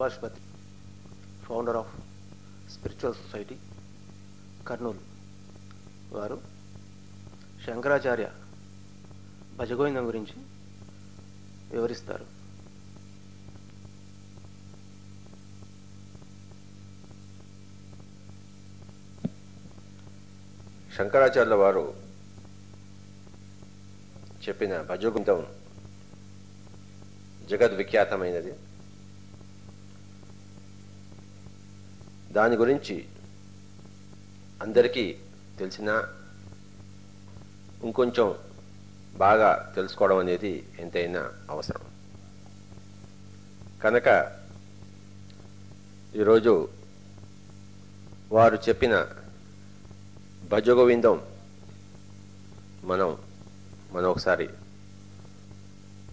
భాష్పతి founder of spiritual society Kurnool. వారు శంకరాచార్య భజగోవిందం గురించి వివరిస్తారు. శంకరాచార్యుల వారు చెప్పిన భజగోవిందం జగద్విఖ్యాతమైనది. దాని గురించి అందరికీ తెలిసిన ఇంకొంచెం బాగా తెలుసుకోవడం అనేది ఎంతైనా అవసరం. కనుక ఈరోజు వారు చెప్పిన భజగోవిందం మనం మనం ఒకసారి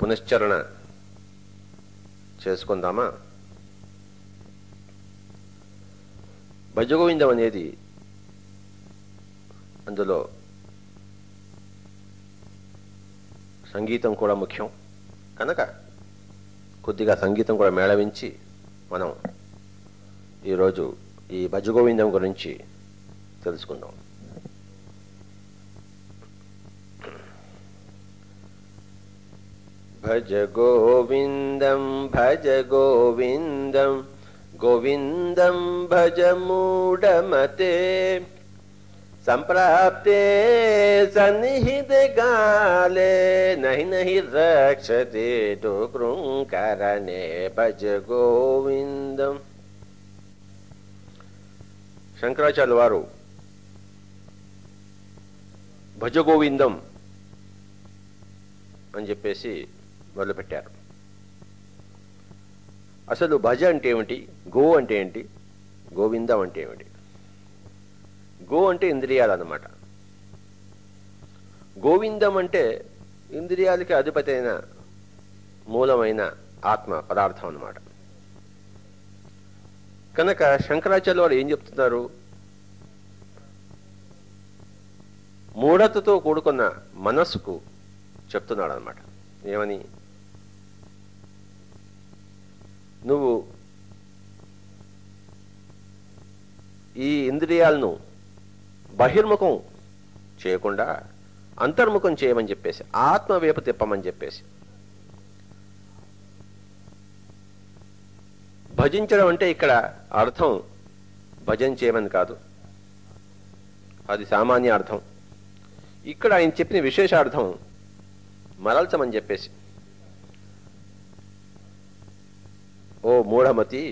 పునశ్చరణ చేసుకుందామా? భజగోవిందం అనేది అందులో సంగీతం కూడా ముఖ్యం. కనుక కొద్దిగా సంగీతం కూడా మేళవించి మనం ఈరోజు ఈ భజగోవిందం గురించి తెలుసుకుందాం. భజ గోవిందం భజ గోవిందం గోవిందం భజ మూఢమతే సంప్రాప్తే సన్నిహిత గాలే నహి నహి రక్షతే కరణే భజ గోవిందం శంకరాచార్య వారు భజ గోవిందం అని చెప్పేసి మొదలుపెట్టారు అసలు భజ అంటే ఏమిటి? గో అంటే ఏంటి? గోవిందం అంటే ఏమిటి? గో అంటే ఇంద్రియాలు అన్నమాట. గోవిందం అంటే ఇంద్రియాలకి అధిపతి అయిన మూలమైన ఆత్మ పదార్థం అన్నమాట. కనుక శంకరాచార్య వారు ఏం చెప్తున్నారు? మూఢతతో కూడుకున్న మనస్సుకు చెప్తున్నాడు అనమాట ఏమని? నువ్వు ఈ ఇంద్రియాలను బహిర్ముఖం చేయకుండా అంతర్ముఖం చేయమని చెప్పేసి ఆత్మవేపు తిప్పమని చెప్పేసి. భజించడం అంటే ఇక్కడ అర్థం భజన చేయమని కాదు. అది సామాన్య అర్థం. ఇక్కడ ఆయన చెప్పిన విశేషార్థం మరల్చమని చెప్పేసి. ఓ మూఢమతి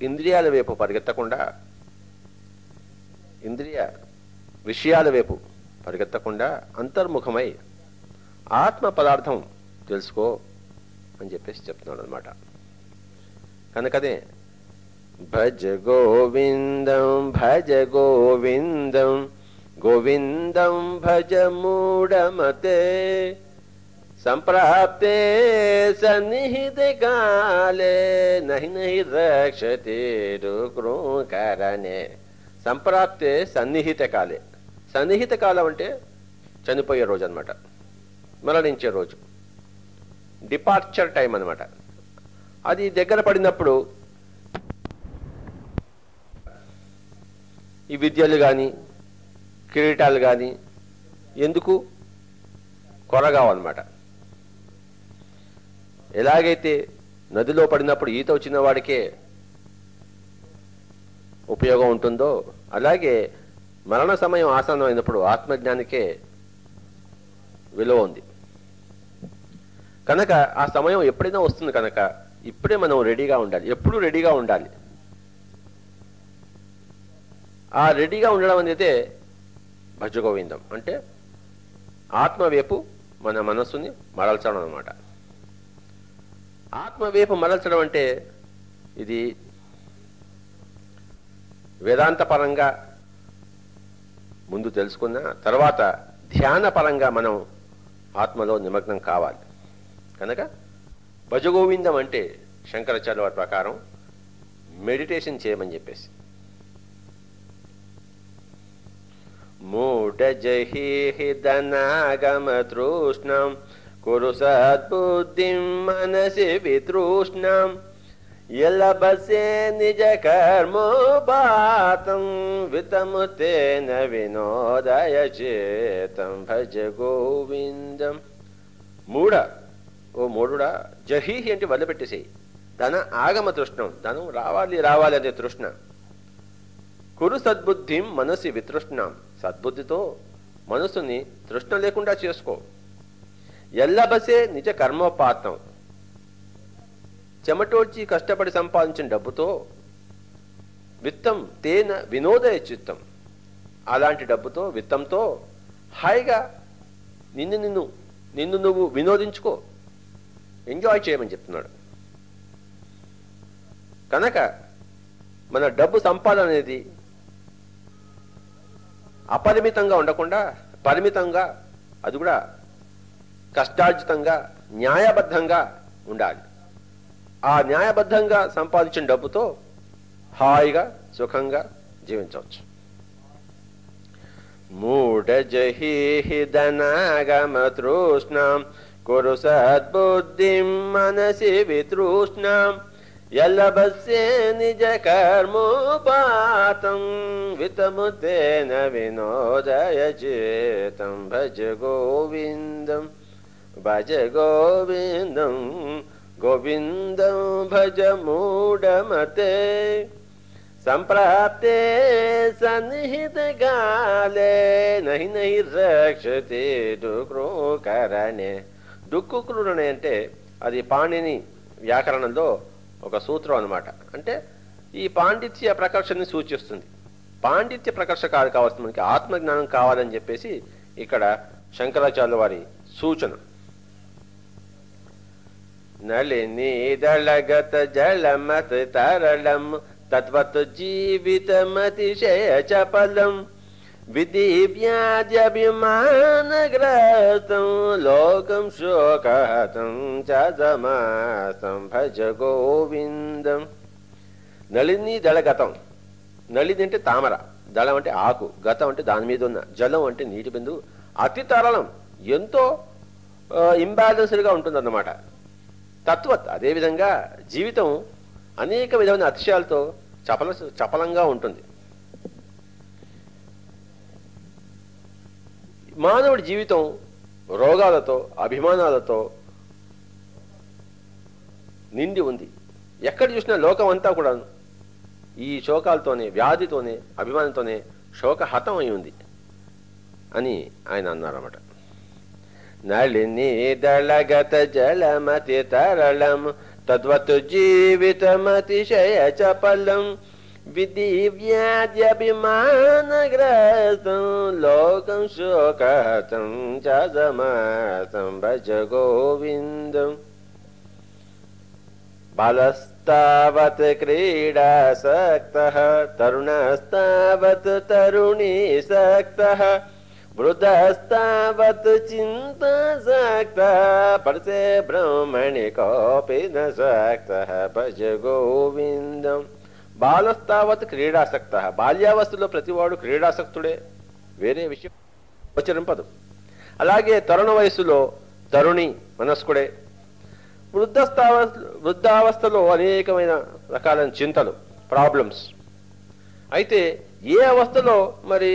ఇంద్రియాల వైపు పరిగెత్తకుండా ఇంద్రియ విషయాల వైపు పరిగెత్తకుండా అంతర్ముఖమై ఆత్మ పదార్థం తెలుసుకో అని చెప్పేసి చెప్తున్నాడు అనమాట కనుకదే భజ గోవిందం భజ గోవిందం గోవిందం భజ మూఢమతే సంప్రాప్తే సన్నిహిత కాలే నహి నహి రక్షతే సంప్రాప్తే సన్నిహిత కాలే. సన్నిహిత కాలం అంటే చనిపోయే రోజు అనమాట మరణించే రోజు. డిపార్చర్ టైం అనమాట అది దగ్గర పడినప్పుడు ఈ విద్యలు కానీ కిరీటాలు కానీ ఎందుకు? కొరగావన్నమాట ఎలాగైతే నదిలో పడినప్పుడు ఈత వచ్చిన వాడికే ఉపయోగం ఉంటుందో అలాగే మరణ సమయం ఆసన్నమైనప్పుడు ఆత్మజ్ఞానికే విలువ ఉంది. కనుక ఆ సమయం ఎప్పుడైనా వస్తుంది కనుక ఇప్పుడే మనం రెడీగా ఉండాలి. ఎప్పుడు రెడీగా ఉండాలి. ఆ రెడీగా ఉండడం అనేది భజగోవిందం. అంటే ఆత్మవేపు మన మనస్సుని మరల్చడం అనమాట ఆత్మవైపు మరల్చడం అంటే ఇది వేదాంతపరంగా ముందు తెలుసుకున్న తర్వాత ధ్యాన పరంగా మనం ఆత్మలో నిమగ్నం కావాలి. కనుక భజగోవిందం అంటే శంకరాచార్య వారి ప్రకారం మెడిటేషన్ చేయమని చెప్పేసి. మూఢజహీహిదనాగమతృష్ణం తృష్ణం సద్బుద్ధిం మనసి వితృష్ణం ఎల్లబసే నిజ కర్మోపాతం వితము తేన వినోదయ చేతం భజ గోవిందం మూడ ఓ మూడుడా జహీహి అంటే వదిలిపెట్టేసేయి. ధన ఆగమ తృష్ణం ధనం రావాలి రావాలి అనే తృష్ణ. కురు సద్బుద్ధిం మనసి వితృష్ణం. సద్బుద్ధితో మనసుని తృష్ణ లేకుండా చేసుకో. ఎల్లబసే నిజ కర్మోపాతం. చెమటోడ్చి కష్టపడి సంపాదించిన డబ్బుతో విత్తం తేన వినోదయ చిత్తం. అలాంటి డబ్బుతో విత్తంతో హాయిగా నిన్ను నిన్ను నిన్ను నువ్వు వినోదించుకో. ఎంజాయ్ చేయమని చెప్తున్నాడు. కనుక మన డబ్బు సంపాదన అనేది అపరిమితంగా ఉండకుండా పరిమితంగా అది కూడా కష్టార్జితంగా న్యాయబద్ధంగా ఉండాలి. ఆ న్యాయబద్ధంగా సంపాదించిన డబ్బుతో హాయిగా సుఖంగా జీవించవచ్చు. మూఢ తృష్ణం కురు సద్బుద్ధిం మనసి వితృష్ణం ఎల్లబస్సే నిజ కర్మోపాతం వితముతేన వినోదయ చేతం భజ గోవిందం. భజ గోవిందం గోవిందం భజ మూఢమతే. సంప్రాప్తే సన్నిహిత గాలే నహి నహి రక్షతే డుక్రూకరణే డుక్కుకురుణే అంటే అది పాణిని వ్యాకరణంలో ఒక సూత్రం అన్నమాట. అంటే ఈ పాండిత్య ప్రకర్షని సూచిస్తుంది. పాండిత్య ప్రకర్ష కాదు కావాల్సింది మనకి ఆత్మజ్ఞానం కావాలని చెప్పేసి ఇక్కడ శంకరాచార్యుల వారి సూచన. నళిని దళగత జలమత తరళం తత్వత్ జీవితమతిశయ చపలం విధివ్యాధ్యభిమానగ్రస్తం లోకం శోకతం చదమాసం భజ గోవిందం నళిని దళగతం నళిని అంటే తామర దళం అంటే ఆకు గతం అంటే దాని మీద ఉన్న జలం అంటే నీటి బిందువు అతి తరళం ఎంతో ఇంబ్యాలెన్స్డ్గా ఉంటుందన్నమాట. తత్వత్ అదేవిధంగా జీవితం అనేక విధమైన అతిశయాలతో చపల చపలంగా ఉంటుంది. మానవుడి జీవితం రోగాలతో అభిమానాలతో నిండి ఉంది. ఎక్కడ చూసినా లోకం అంతా కూడా ఈ శోకాలతోనే వ్యాధితోనే అభిమానంతోనే శోకహతం అయి ఉంది అని ఆయన అన్నారన్నమాట. नळिनीदलगत जलमति तरलम् तद्वत् जीवितमतिशय च पलम् लोकं मानग्रतं च समासं भज गोविन्दम् बालस्तावत् क्रीडासक्तः तरुणस्तावत् तरुणी सक्तः తరుణస్తావత్ తరుణీసక్తः వృద్ధస్తావత్ చింతాసక్త పరసే బ్రహ్మణి కోపి న సక్తः భజ గోవిందం. బాలస్తావత్ క్రీడాసక్త బాల్యావస్థలో ప్రతివాడు క్రీడాసక్తుడే. వేరే విషయం ఉచ్చరింపదు అలాగే తరుణ వయస్సులో తరుణి మనస్కుడే. వృద్ధస్థావ వృద్ధావస్థలో అనేకమైన రకాలైన చింతలు ప్రాబ్లమ్స్. అయితే ఏ అవస్థలో మరి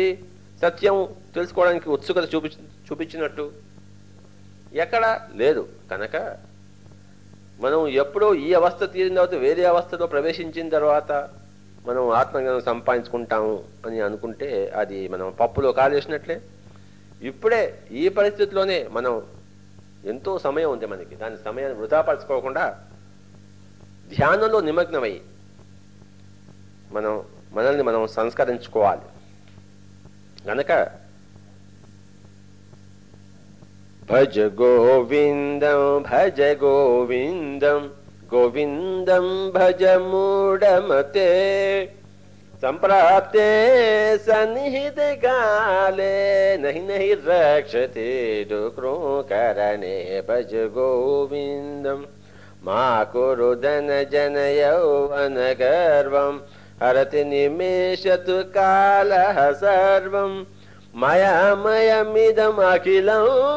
సత్యం తెలుసుకోవడానికి ఉత్సుకత చూపి చూపించినట్టు? ఎక్కడ? లేదు. కనుక మనం ఎప్పుడో ఈ అవస్థ తీరిన తర్వాత వేరే అవస్థలో ప్రవేశించిన తర్వాత మనం ఆత్మజ్ఞానం సంపాదించుకుంటాము అని అనుకుంటే అది మనం పప్పులో కాలేసినట్లే. ఇప్పుడే ఈ పరిస్థితిలోనే మనం ఎంతో సమయం ఉంది మనకి. దాని సమయాన్ని వృధాపరచుకోకుండా ధ్యానంలో నిమగ్నమై మనం మనల్ని మనం సంస్కరించుకోవాలి. గనక భజ గోవిందం భజ గోవిందం గోవిందం భజ మూఢమతే సంప్రాప్తే సన్నిహిత కాలే నహి నహి రక్షతే డుక్రూకరణే భజ గోవిందం మా కురు ధన జన యౌవన హరతి నిమేషతు కాల సర్వం. మయామయమిదమఖిలం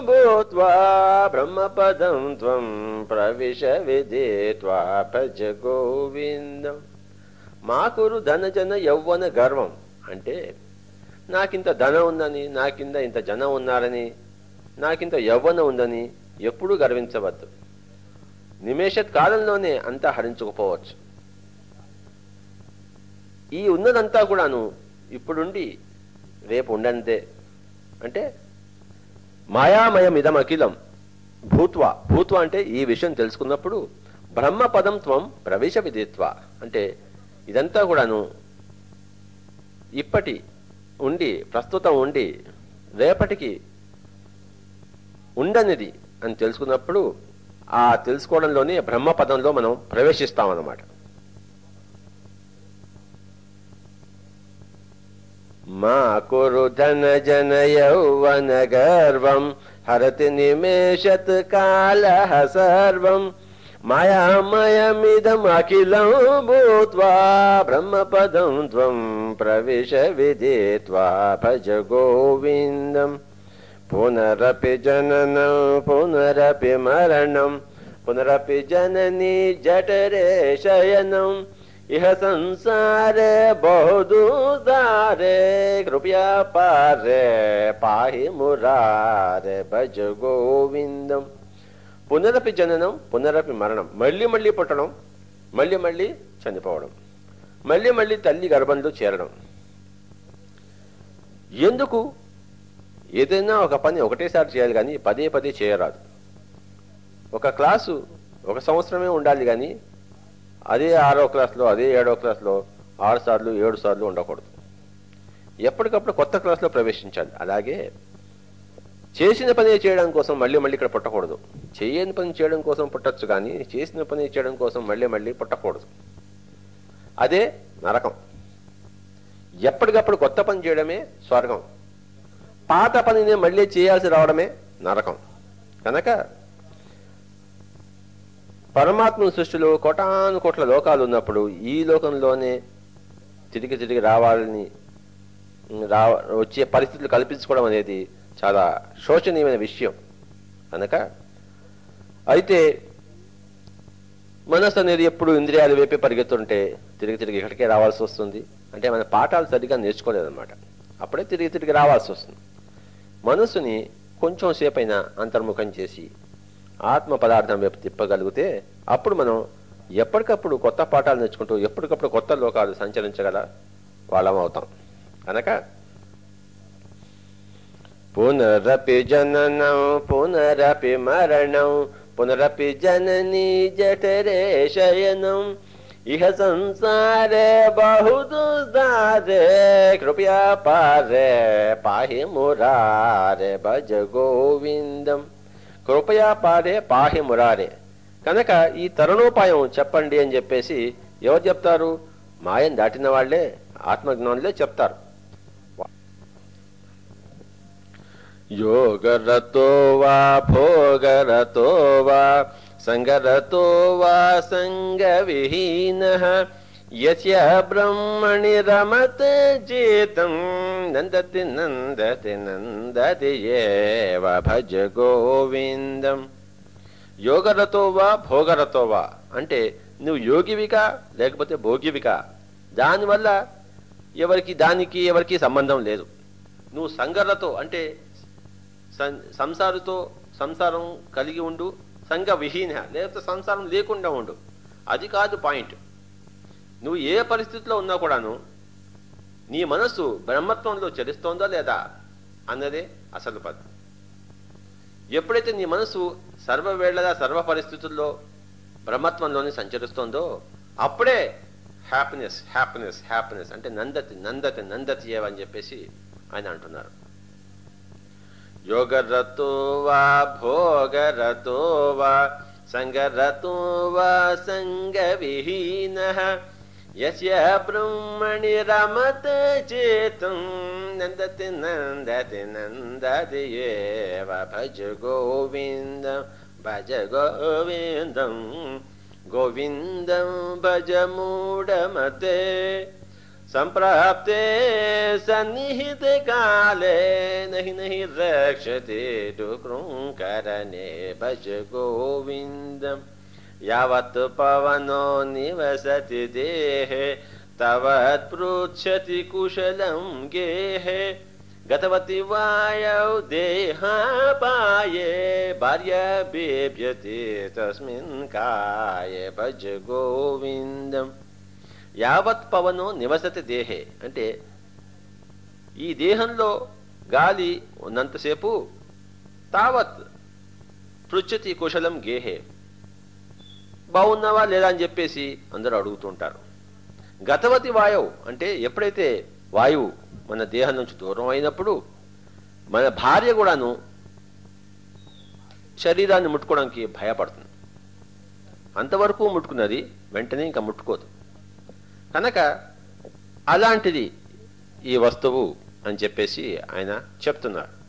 భూత్వా బ్రహ్మపదం త్వం ప్రవిశ విదిత్వా భజ గోవిందం. మాకురు ధనజన యౌవన గర్వం. అంటే నాకింత ధనం ఉందని నాకింద ఇంత జనం ఉన్నారని నాకింత యవ్వన ఉందని ఎప్పుడూ గర్వించవద్దు. నిమేషత్ కాలంలోనే అంతా హరించుకుపోవచ్చు. ఈ ఉన్నదంతా కూడాను ఇప్పుడుండి రేపు ఉండంతే. అంటే మాయామయం ఇదం అఖిలం భూత్వ. భూత్వ అంటే ఈ విషయం తెలుసుకున్నప్పుడు బ్రహ్మపదం త్వం ప్రవేశ విధిత్వ. అంటే ఇదంతా కూడాను ఇప్పటి ఉండి ప్రస్తుతం ఉండి రేపటికి ఉండనిది అని తెలుసుకున్నప్పుడు ఆ తెలుసుకోవడంలోనే బ్రహ్మపదంలో మనం ప్రవేశిస్తామన్నమాట. मा कुरु जन जन यौवनगर्वं हरति निमेषत् कालः सर्वम् मया भूत्वा ब्रह्मपदं त्वं प्रविश विदित्वा भज गोविन्दम्। पुनरपि जननं पुनरपि मरणम् पुनरपि जननी जठरे शयनम् ఇహ సంసారే బహుదూసారే కృపయా పారే పాహి మురారే భజ గోవిందం పునరపి జననం పునరపి మరణం మళ్ళీ మళ్ళీ పుట్టడం మళ్ళీ మళ్ళీ చనిపోవడం మళ్ళీ మళ్ళీ తల్లి గర్భంలో చేరడం। ఎందుకు? ఏదైనా ఒక పని ఒకటేసారి చేయాలి కానీ పదే పదే చేయరాదు. ఒక క్లాసు ఒక సంవత్సరమే ఉండాలి కానీ అదే ఆరో క్లాస్లో అదే ఏడో క్లాస్లో ఆరు సార్లు ఏడు సార్లు ఉండకూడదు. ఎప్పటికప్పుడు కొత్త క్లాస్లో ప్రవేశించాలి. అలాగే చేసిన పని చేయడం కోసం మళ్ళీ మళ్ళీ ఇక్కడ పుట్టకూడదు. చేయని పని చేయడం కోసం పుట్టచ్చు కానీ చేసిన పని చేయడం కోసం మళ్ళీ మళ్ళీ పుట్టకూడదు. అదే నరకం. ఎప్పటికప్పుడు కొత్త పని చేయడమే స్వర్గం. పాత పనిని మళ్ళీ చేయాల్సి రావడమే నరకం. కనుక పరమాత్మ సృష్టిలో కోటాను కోట్ల లోకాలు ఉన్నప్పుడు ఈ లోకంలోనే తిరిగి తిరిగి రావాలని రా వచ్చే పరిస్థితులు కల్పించుకోవడం అనేది చాలా శోచనీయమైన విషయం. కనుక అయితే మనసు అనేది ఎప్పుడు ఇంద్రియాలు వైపే పరిగెత్తుంటే తిరిగి తిరిగి ఇక్కడికే రావాల్సి వస్తుంది. అంటే మన పాఠాలు సరిగ్గా నేర్చుకోలేదన్నమాట. అప్పుడే తిరిగి తిరిగి రావాల్సి వస్తుంది. మనసుని కొంచెం సేపైనా అంతర్ముఖం చేసి ఆత్మ పదార్థం వైపు తిప్పగలిగితే అప్పుడు మనం ఎప్పటికప్పుడు కొత్త పాఠాలు నేర్చుకుంటూ ఎప్పటికప్పుడు కొత్త లోకాలు సంచరించగల వాళ్ళం అవుతాం. కనుక పునరపి జననం పునరపి మరణం పునరపి జననీ జఠరే శయనం. ఇహ సంసారే బహుదుదారే కృపయా పారే పాహి మురారే భజ గోవిందం. కృపయా పాడే పాహి మురారే. కనుక ఈ తరుణోపాయం చెప్పండి అని చెప్పేసి ఎవరు చెప్తారు? మాయం దాటిన వాళ్ళే ఆత్మజ్ఞానులే చెప్తారు. యోగరతో వా భోగరతో వా సంగరతో వా సంగ విహీన యస్య బ్రహ్మణి రమత చేతం నందతి నందతి నందతి ఏవ భజ గోవిందం. యోగరతో వా భోగరతో వా. అంటే నువ్వు యోగివికా లేకపోతే భోగివికా? దానివల్ల ఎవరికి దానికి ఎవరికి సంబంధం లేదు. నువ్వు సంగరతో అంటే సం- సంసారుతో సంసారం కలిగి ఉండు సంఘ విహీన లేకపోతే సంసారం లేకుండా ఉండు. అది కాదు పాయింట్. నువ్వు ఏ పరిస్థితిలో ఉన్నా కూడాను నీ మనస్సు బ్రహ్మత్వంలో చలిస్తోందా లేదా అన్నదే అసలు పద్. ఎప్పుడైతే నీ మనసు సర్వవేళలా సర్వ పరిస్థితుల్లో బ్రహ్మత్వంలోనే సంచరిస్తోందో అప్పుడే హ్యాపీనెస్ హ్యాపీనెస్ హ్యాపీనెస్ అంటే నందతి నందతి నందతి ఏవని చెప్పేసి ఆయన అంటున్నారు. యోగరతో వా భోగరతో వా సంగరతో వా సంగవిహీన విహీన यस्य ब्रह्मणि रमत चेतुं नन्दति नन्दति नन्दति एव भज गोविन्दं भज गोविन्दं। गोविन्दं भज मूढमते। सम्प्राप्ते सन्निहितकाले नहि नहि रक्षते रुङ्करणे भज गोविन्दम् యావత్ పవనో నివసతి దేహే తవత్ పృచ్చతి కుశలం గేహే. గతవతి వాయౌ దేహాపాయే భార్య బిభ్యతి తస్మిన్ కాయే భజ గోవిందం. యావత్ పవనో నివసతి దేహే అంటే ఈ దేహంలో గాలి ఉన్నంతసేపు తావత్ పృచ్చతి కుశలం గేహే. బాగున్నావా లేదా అని చెప్పేసి అందరూ అడుగుతుంటారు. గతవతి వాయువు అంటే ఎప్పుడైతే వాయువు మన దేహం నుంచి దూరం అయినప్పుడు మన భార్య కూడాను శరీరాన్ని ముట్టుకోవడానికి భయపడుతుంది. అంతవరకు ముట్టుకున్నది వెంటనే ఇంకా ముట్టుకోదు. కనుక అలాంటిది ఈ వస్తువు అని చెప్పేసి ఆయన చెప్తున్నారు.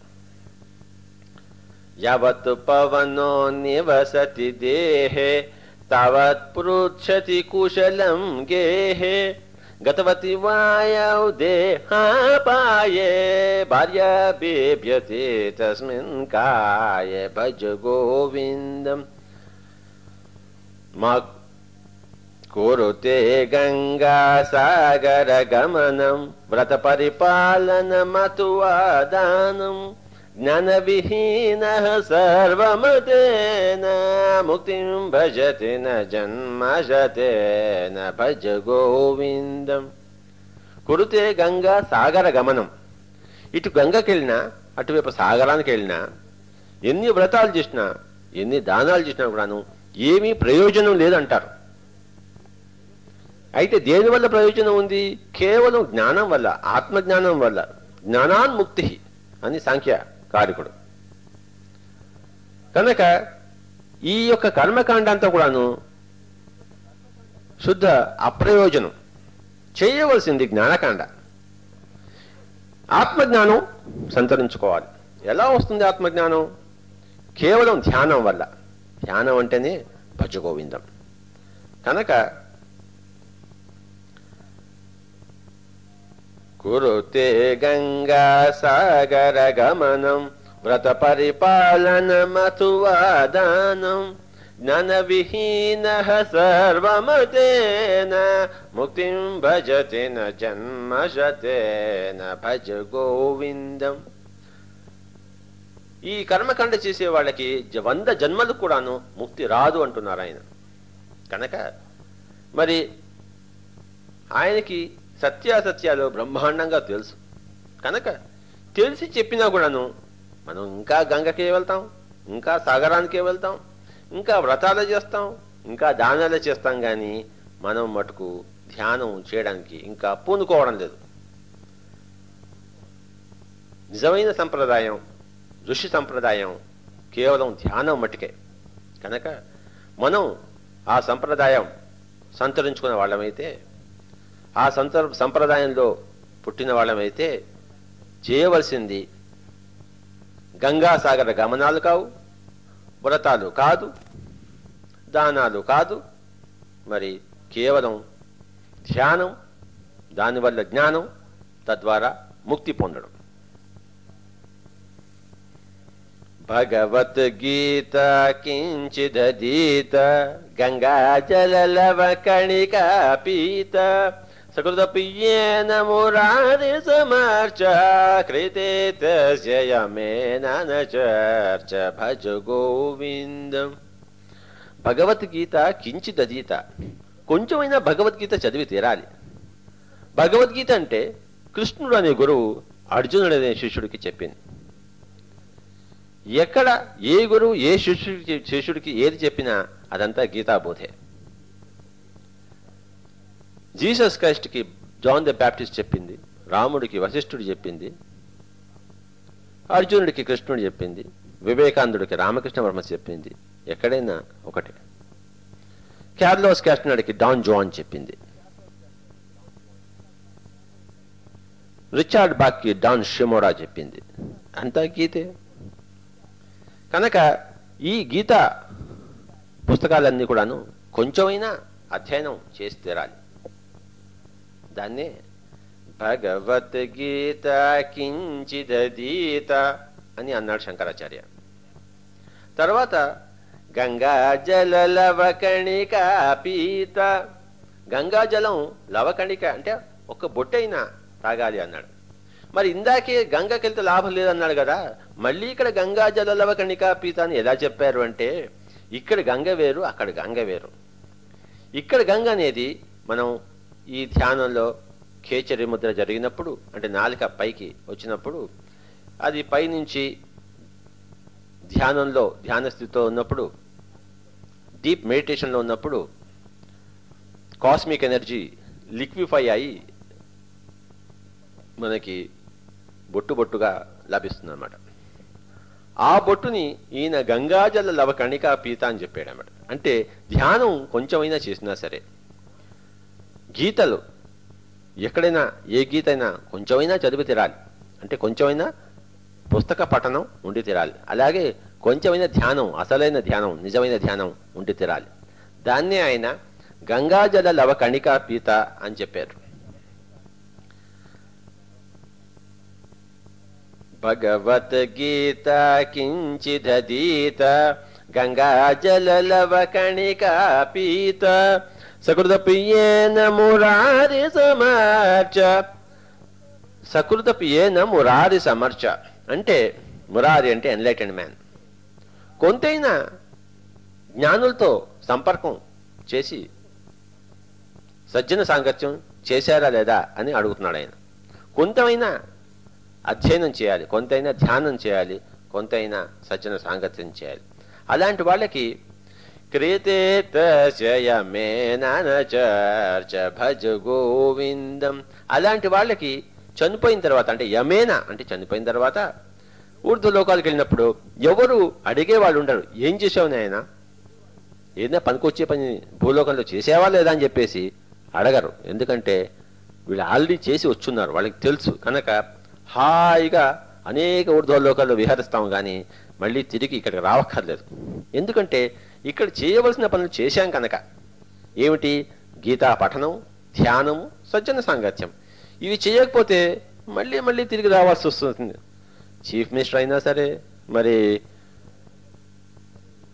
యావత్ పవనో నివసతి దేహే तावत् पृच्छति कुशलं गेहे गतवती वायौ देहापाये भार्या बेभ्यते तस्मिन् काये। भज गोविन्दम् कुरु ते गङ्गासागर गमनं व्रतपरिपालनमतुवादानम् జ్ఞానవిహీన గమనం వ్రత పరిపాలన మతువాదానం జ్ఞాన సర్వమతేన ముక్తిం భజతి న భజ గోవిందం కురుతే గంగా సాగర గమనం ఇటు గంగకెళ్ళినా అటువైపు సాగరానికి వెళ్ళినా ఎన్ని వ్రతాలు చేసినా ఎన్ని దానాలు చేసినా కూడాను ఏమీ ప్రయోజనం లేదంటారు. అయితే దేనివల్ల ప్రయోజనం ఉంది? కేవలం జ్ఞానం వల్ల ఆత్మజ్ఞానం వల్ల జ్ఞానాన్ముక్తి అని సంఖ్య కారకుడు. కనుక ఈ యొక్క కర్మకాండ అంతా కూడాను శుద్ధ అప్రయోజనం చేయవలసింది జ్ఞానకాండ. ఆత్మజ్ఞానం సంతరించుకోవాలి. ఎలా వస్తుంది ఆత్మజ్ఞానం? కేవలం ధ్యానం వల్ల. ధ్యానం అంటేనే భజగోవిందం. కనుక కురుతే గంగా సాగర గమనం వ్రత పరిపాలన మతువాదానం. జ్ఞాన విహీన సర్వమతేన ముక్తిం భజతే న జన్మజతేన భజ గోవిందం. ఈ కర్మకాండ చేసే వాళ్ళకి జ- వంద జన్మలు కూడాను ముక్తి రాదు అంటున్నారు ఆయన. కనుక మరి ఆయనకి సత్యాసత్యాలు బ్రహ్మాండంగా తెలుసు. కనుక తెలిసి చెప్పినా కూడాను మనం ఇంకా గంగకే వెళ్తాం ఇంకా సాగరానికే వెళ్తాం ఇంకా వ్రతాలు చేస్తాం ఇంకా దానాలు చేస్తాం కానీ మనం మటుకు ధ్యానం చేయడానికి ఇంకా పూనుకోవడం లేదు. నిజమైన సంప్రదాయం ఋషి సంప్రదాయం కేవలం ధ్యానం మటుకే. కనుక మనం ఆ సంప్రదాయం సంతరించుకున్న వాళ్ళమైతే ఆ సందర్భ సంప్రదాయంలో పుట్టిన వాళ్ళమైతే చేయవలసింది గంగాసాగర గమనాలు కావు వ్రతాలు కాదు దానాలు కాదు మరి కేవలం ధ్యానం దానివల్ల జ్ఞానం తద్వారా ముక్తి పొందడం. భగవద్గీత కించిదీత గంగా జలలవ కణికా పీత సకృతపియేన మురారి సమర్చ కృతే తస్య న చర్చ భజ గోవిందం భగవద్గీత కించిదీత కొంచెమైనా భగవద్గీత చదివి తీరాలి. భగవద్గీత అంటే కృష్ణుడు అనే గురువు అర్జునుడు అనే శిష్యుడికి చెప్పింది. ఎక్కడ ఏ గురువు ఏ శిష్యుడికి శిష్యుడికి ఏది చెప్పినా అదంతా గీతాబోధే. జీసస్ క్రైస్ట్కి జాన్ ద బ్యాప్టిస్ట్ చెప్పింది రాముడికి వశిష్ఠుడు చెప్పింది అర్జునుడికి కృష్ణుడు చెప్పింది వివేకానందుడికి రామకృష్ణ వర్మ చెప్పింది ఎక్కడైనా ఒకటే. క్యార్లోస్ క్యాస్టనడికి డాన్ జోన్ చెప్పింది. రిచార్డ్ బాక్కి డాన్ షిమోడా చెప్పింది. అంతా గీతే. కనుక ఈ గీత పుస్తకాలన్నీ కూడాను కొంచెమైనా అధ్యయనం చేసి తీరాలి. దాన్ని భగవద్గీత కించిదీత అని అన్నాడు శంకరాచార్య. తర్వాత గంగా జల లవకణిక పీత. గంగా జలం లవకణిక అంటే ఒక బొట్టైనా తాగాలి అన్నాడు. మరి ఇందాకే గంగకి వెళ్తే లాభం లేదన్నాడు కదా మళ్ళీ ఇక్కడ గంగా జల లవకణిక పీత అని ఎలా చెప్పారు అంటే ఇక్కడ గంగ వేరు అక్కడ గంగ వేరు. ఇక్కడ గంగ అనేది మనం ఈ ధ్యానంలో కేచరి ముద్ర జరిగినప్పుడు అంటే నాలిక పైకి వచ్చినప్పుడు అది పైనుంచి ధ్యానంలో ధ్యాన స్థితితో ఉన్నప్పుడు డీప్ మెడిటేషన్లో ఉన్నప్పుడు కాస్మిక్ ఎనర్జీ లిక్విఫై అయి మనకి బొట్టు బొట్టుగా లభిస్తుంది అనమాట ఆ బొట్టుని ఈయన గంగాజల లవకణిక పీత అని చెప్పాడు అనమాట అంటే ధ్యానం కొంచెమైనా చేసినా సరే. గీతలు. ఎక్కడైనా ఏ గీత అయినా కొంచెమైనా చదివి తీరాలి. అంటే కొంచెమైనా పుస్తక పఠనం ఉండి తీరాలి. అలాగే కొంచెమైన ధ్యానం అసలైన ధ్యానం నిజమైన ధ్యానం ఉండి తీరాలి. దాన్నే ఆయన గంగాజల లవ కణికా పీత అని చెప్పారు. భగవద్గీత కించిదీత గంగాజల లవ కణికా పీత సకృతప్రియేన మురారి సమర్చ. సకృతప్రియేన మురారి సమర్చ. అంటే మురారి అంటే ఎన్లైటెండ్ మ్యాన్ కొంతైనా జ్ఞానులతో సంపర్కం చేసి సజ్జన సాంగత్యం చేశారా లేదా అని అడుగుతున్నాడు ఆయన. కొంతైనా అధ్యయనం చేయాలి కొంతైనా ధ్యానం చేయాలి కొంతైనా సజ్జన సాంగత్యం చేయాలి. అలాంటి వాళ్ళకి క్రేతేతయమేనచర్చ భజ గోవిందం అలాంటి వాళ్ళకి చనిపోయిన తర్వాత అంటే యమేన అంటే చనిపోయిన తర్వాత ఊర్ధ లోకాలకు వెళ్ళినప్పుడు ఎవరు అడిగే వాళ్ళు ఉండరు. ఏం చేసావు నాయన? ఏదైనా పనికొచ్చే పని భూలోకంలో చేసేవా లేదా అని చెప్పేసి అడగరు. ఎందుకంటే వీళ్ళు ఆల్రెడీ చేసి వచ్చున్నారు వాళ్ళకి తెలుసు. కనుక హాయిగా అనేక ఊర్ధ్వలోకాల్లో విహరిస్తాం కానీ మళ్ళీ తిరిగి ఇక్కడికి రావక్కర్లేదు. ఎందుకంటే ఇక్కడ చేయవలసిన పనులు చేశాం కనుక. ఏమిటి? గీతా పఠనం ధ్యానం సజ్జన సాంగత్యం. ఇవి చేయకపోతే మళ్ళీ మళ్ళీ తిరిగి రావాల్సి వస్తుంది. చీఫ్ మినిస్టర్ అయినా సరే మరి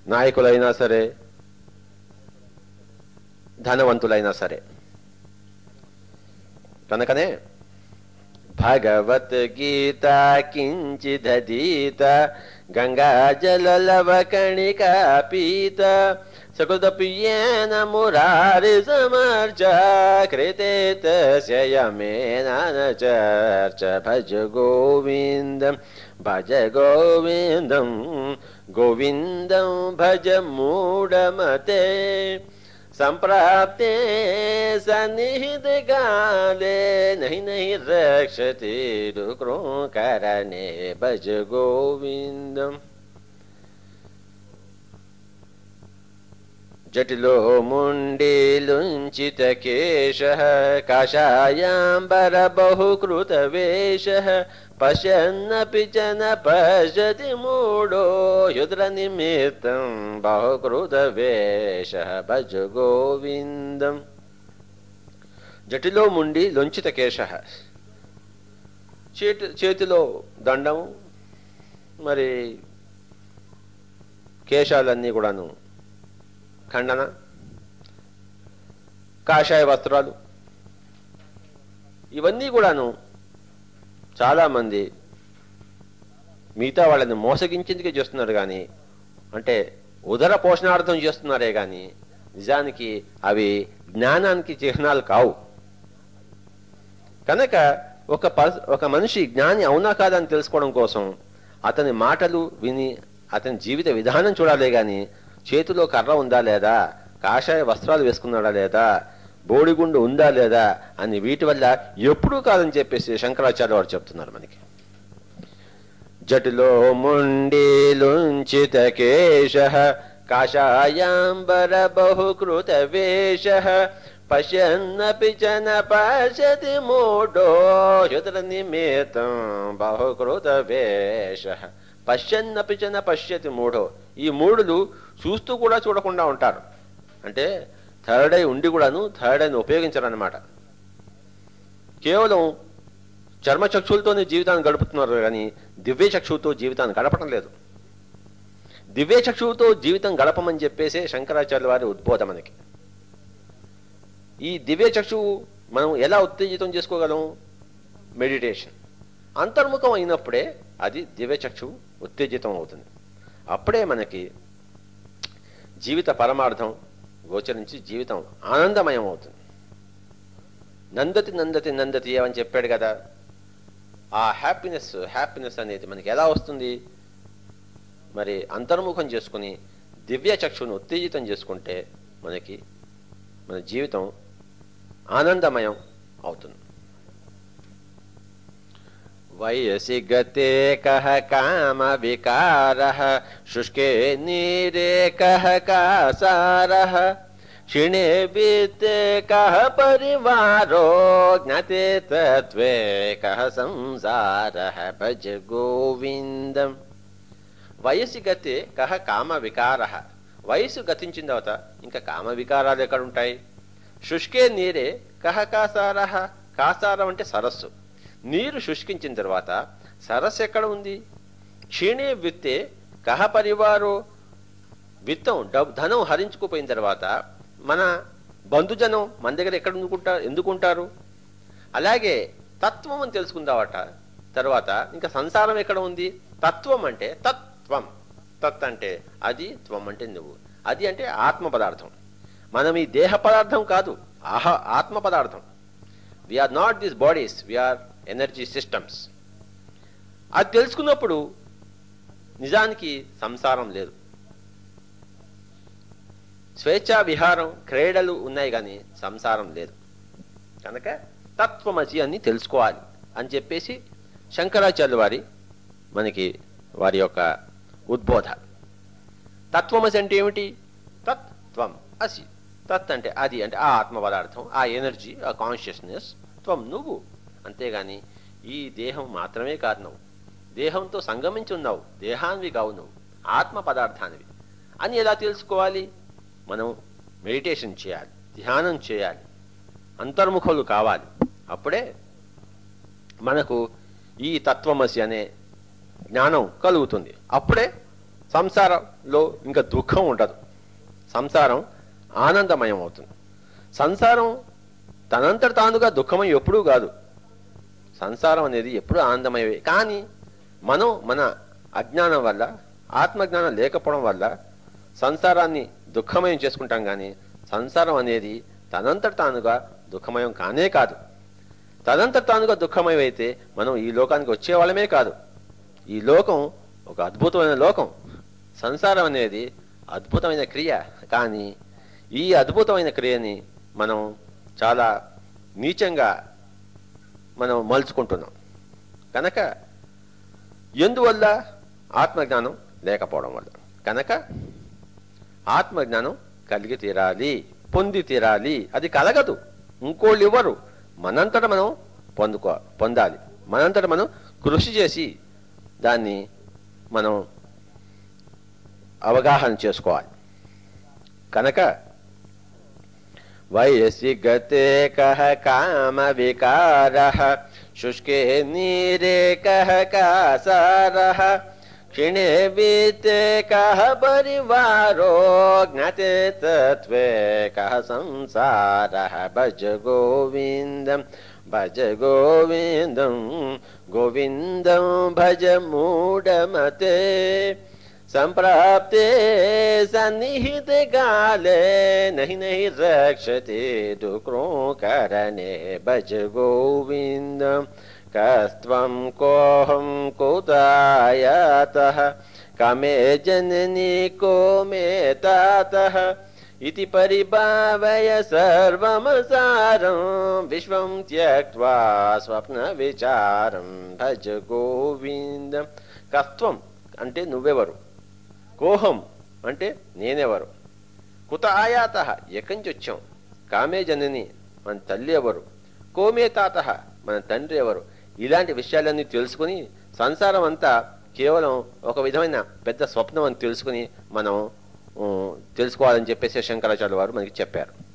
నాయకులైనా సరే ధనవంతులైనా సరే. కనుకనే భగవద్గీత కించిదీత गङ्गाजलवकणिका सकृतप्रियेण सकृतप्येन मुरारिसमर्च कृते संयमेना न चर्च। भज गोविन्दं भज गोविन्दं गोविन्दं भज मूढमते। सम्प्राप्ते सनिहितकाले नहि नहि रक्षति करणे भज गोविन्दम् जटिलो मुण्डे लुञ्चितकेशः कषायाम्बरबहु कृतवेशः పశ్యన్నపి చ న పశ్యతి యుద్ర నిమిత్తం బహుకృత వేష భజ గోవిందం. జటిలో ముండి లొంచిత కేశ. చేతి చేతిలో దండం మరి కేశాలన్నీ కూడాను ఖండన కాషాయ వస్త్రాలు. ఇవన్నీ కూడాను చాలామంది మిగతా వాళ్ళని మోసగించేందుకే చేస్తున్నారు కానీ అంటే ఉదర పోషణార్థం చేస్తున్నారే కానీ నిజానికి అవి జ్ఞానానికి చిహ్నాలు కావు. కనుక ఒక ఒక మనిషి జ్ఞాని అవునా కాదని తెలుసుకోవడం కోసం అతని మాటలు విని అతని జీవిత విధానం చూడాలే గాని చేతిలో కర్ర ఉందా లేదా కాషాయ వస్త్రాలు వేసుకున్నాడా లేదా బోడిగుండు ఉందా లేదా అని వీటి వల్ల ఎప్పుడూ కాదని చెప్పేసి శంకరాచార్య వారు చెప్తున్నారు మనకి. జటిలో ముండిలుంచిత కేశ కాషాయాంబర బహుకృత వేష పశ్యన్నపి జన న పశ్యతి మూఢో నిమిత్తం బహుకృత వేష పశ్యన్నపి జన పశ్యతి మూఢో ఈ మూడులు చూస్తూ కూడా చూడకుండా ఉంటారు. అంటే థర్డ్ ఐ ఉండి కూడాను థర్డ్ ఐని ఉపయోగించరనమాట కేవలం చర్మచక్షులతోనే జీవితాన్ని గడుపుతున్నారు కానీ దివ్య చక్షువుతో జీవితాన్ని గడపడం లేదు. దివ్య చక్షువుతో జీవితం గడపమని చెప్పేసే శంకరాచార్య వారి ఉద్బోధ మనకి. ఈ దివ్య చక్షువు మనం ఎలా ఉత్తేజితం చేసుకోగలం? మెడిటేషన్. అంతర్ముఖం అయినప్పుడే అది దివ్య చక్షువు ఉత్తేజితం అవుతుంది. అప్పుడే మనకి జీవిత పరమార్థం గోచరించి జీవితం ఆనందమయం అవుతుంది నందతి నందతి నందతి అని చెప్పాడు కదా ఆ హ్యాపీనెస్ హ్యాపీనెస్ అనేది మనకి ఎలా వస్తుంది? మరి అంతర్ముఖం చేసుకుని దివ్య చక్షును ఉత్తేజితం చేసుకుంటే మనకి మన జీవితం ఆనందమయం అవుతుంది. వయసి గతే కహ కామ వికార శుష్కే నీరే కహ కాసార క్షిణే విత్తే కహ పరివారో జ్ఞాతే తత్వే కహ సంసార భజ గోవిందం వయసు గతే కహ కామ వికార వయసు గతించిన తర్వాత ఇంకా కామ వికారాలు ఎక్కడ ఉంటాయి శుష్కే నీరే కహ కాసార కాసారం అంటే సరస్సు। నీరు శుష్కించిన తర్వాత సరస్సు ఎక్కడ ఉంది? క్షీణే విత్తే కహ పరివారో విత్తం డబ్ ధనం హరించుకుపోయిన తర్వాత మన బంధుజనం మన దగ్గర ఎక్కడ ఎందుకుంటారు ఎందుకుంటారు? అలాగే తత్వం అని తెలుసుకుందావట. తర్వాత ఇంకా సంసారం ఎక్కడ ఉంది? తత్వం అంటే తత్వం. తత్ అంటే అది త్వం అంటే నువ్వు. అది అంటే ఆత్మ పదార్థం. మనం ఈ దేహ పదార్థం కాదు ఆహ ఆత్మ పదార్థం. We are not this bodies we are energy systems. అది తెలుసుకున్నప్పుడు నిజానికి సంసారం లేదు. స్వేచ్ఛా విహారం క్రీడలు ఉన్నాయి కానీ సంసారం లేదు. కనుక తత్వమసి అని తెలుసుకోవాలి అని చెప్పేసి శంకరాచార్య వారి మనకి వారి యొక్క ఉద్బోధ. తత్వమసి అంటే ఏమిటి? తత్వం అసి. తత్ అంటే అది అంటే ఆ ఆత్మ పదార్థం ఆ ఎనర్జీ ఆ కాన్షియస్నెస్ త్వం నువ్వు. అంతేగాని ఈ దేహం మాత్రమే కాదు నువ్వు. దేహంతో సంగమించి ఉన్నావు. దేహాన్వి కావు నువ్వు. ఆత్మ పదార్థానివి. అని ఎలా తెలుసుకోవాలి? మనం మెడిటేషన్ చేయాలి. ధ్యానం చేయాలి. అంతర్ముఖులు కావాలి. అప్పుడే మనకు ఈ తత్వమసి అనే జ్ఞానం కలుగుతుంది. అప్పుడే సంసారంలో ఇంకా దుఃఖం ఉండదు. సంసారం ఆనందమయం అవుతుంది సంసారం తనంతట తానుగా దుఃఖమయం ఎప్పుడూ కాదు. సంసారం అనేది ఎప్పుడూ ఆనందమయ్యే కానీ మనం మన అజ్ఞానం వల్ల ఆత్మజ్ఞానం లేకపోవడం వల్ల సంసారాన్ని దుఃఖమయం చేసుకుంటాం కానీ సంసారం అనేది తనంతట తానుగా దుఃఖమయం కానే కాదు. తనంతట తానుగా దుఃఖమయం అయితే మనం ఈ లోకానికి వచ్చేవాళ్ళమే కాదు. ఈ లోకం ఒక అద్భుతమైన లోకం. సంసారం అనేది అద్భుతమైన క్రియ. కానీ ఈ అద్భుతమైన క్రియని మనం చాలా నీచంగా మనం మలుచుకుంటున్నాం. కనుక ఎందువల్ల ఆత్మజ్ఞానం లేకపోవడం వల్ల? కనుక ఆత్మజ్ఞానం కలిగి తీరాలి పొంది తీరాలి. అది కలగదు. ఇంకోళ్ళు ఇవ్వరు. మనంతట మనం పొందుకో పొందాలి. మనంతట మనం కృషి చేసి దాన్ని మనం అవగాహన చేసుకోవాలి. కనుక वयसि गते कः कामविकारः शुष्के नीरे कः कासारः क्षिणे वीते कः परिवारो ज्ञते तत्त्वे कः संसारः। भज गोविन्दं भज गोविन्दं गोविन्दं भज मूढमते। सम्प्राप्ते सन्निहितकाले नहि नहि रक्षते दुक्रो करणे। भज गोविन्दं कस्त्वं कोऽहं कुतायतः कमे जननि कोमे ततः। इति परिभावय सर्वमसारं विश्वं त्यक्त्वा स्वप्नविचारं। भज गोविन्दं कस्त्वम् अन्ते नुवेवरु కోహం అంటే నేనెవరు? కుత ఆయాత ఎక్కడి నుంచి వచ్చాం కామే జనని మన తల్లి ఎవరు? కోమే తాత మన తండ్రి ఎవరు? ఇలాంటి విషయాలన్నీ తెలుసుకుని సంసారం అంతా కేవలం ఒక విధమైన పెద్ద స్వప్నం అని తెలుసుకుని మనం తెలుసుకోవాలని చెప్పేసి శంకరాచార్య వారు మనకి చెప్పారు.